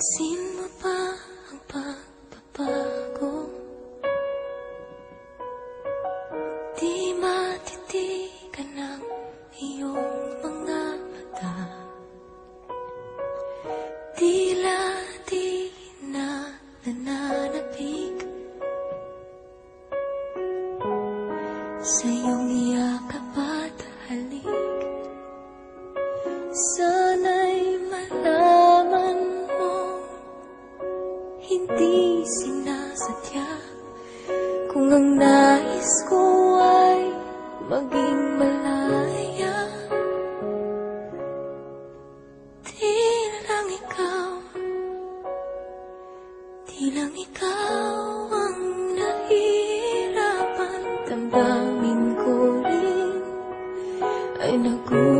xin matitigan ng iyong mga mata. Tila di na nananapig Sa iyong yakap at halik. Sana'y malaman mo Hindi sinasadya. Kung ang nais ko maging malaya. Di lang ikaw. Di lang ikaw ang nahihirapan. Damdamin ko rin ay naguguluhan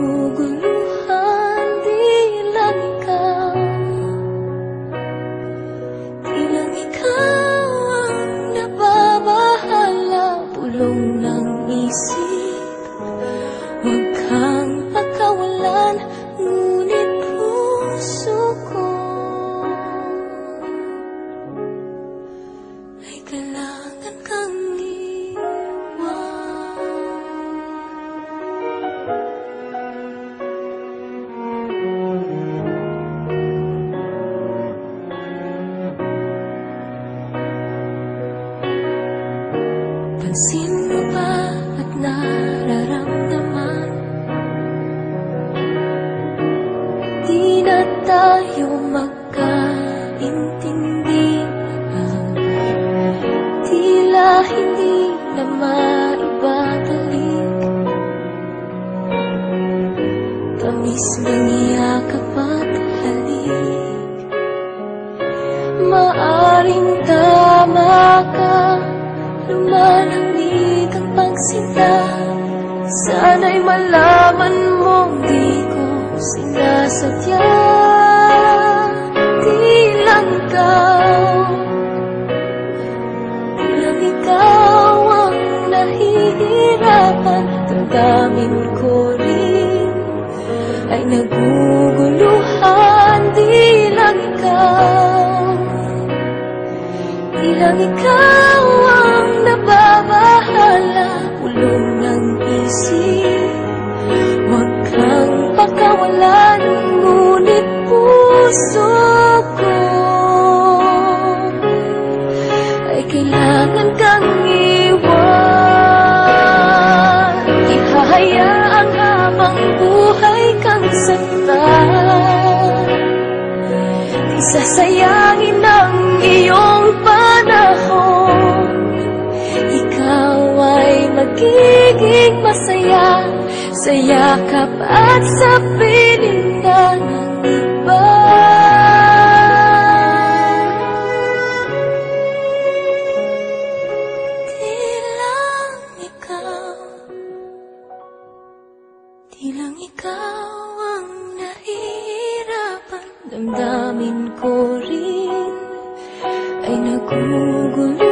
The love. Tamis ng yakap at halik. Maaring tama ka Lumalamig ang pagsinta. Sana'y malaman mong di ko sinasadya Di lang ikaw. Di lang ikaw ang nahihirapan Damdamin ko naguguluhan Di lang ikaw. Di lang ikaw ang nababahala. Ulong ng isip sasayangin ang iyong panahon. Ikaw ay magiging masaya Sa yakap at sa pininda ng iba Damdamin ko rin ay naguguluhan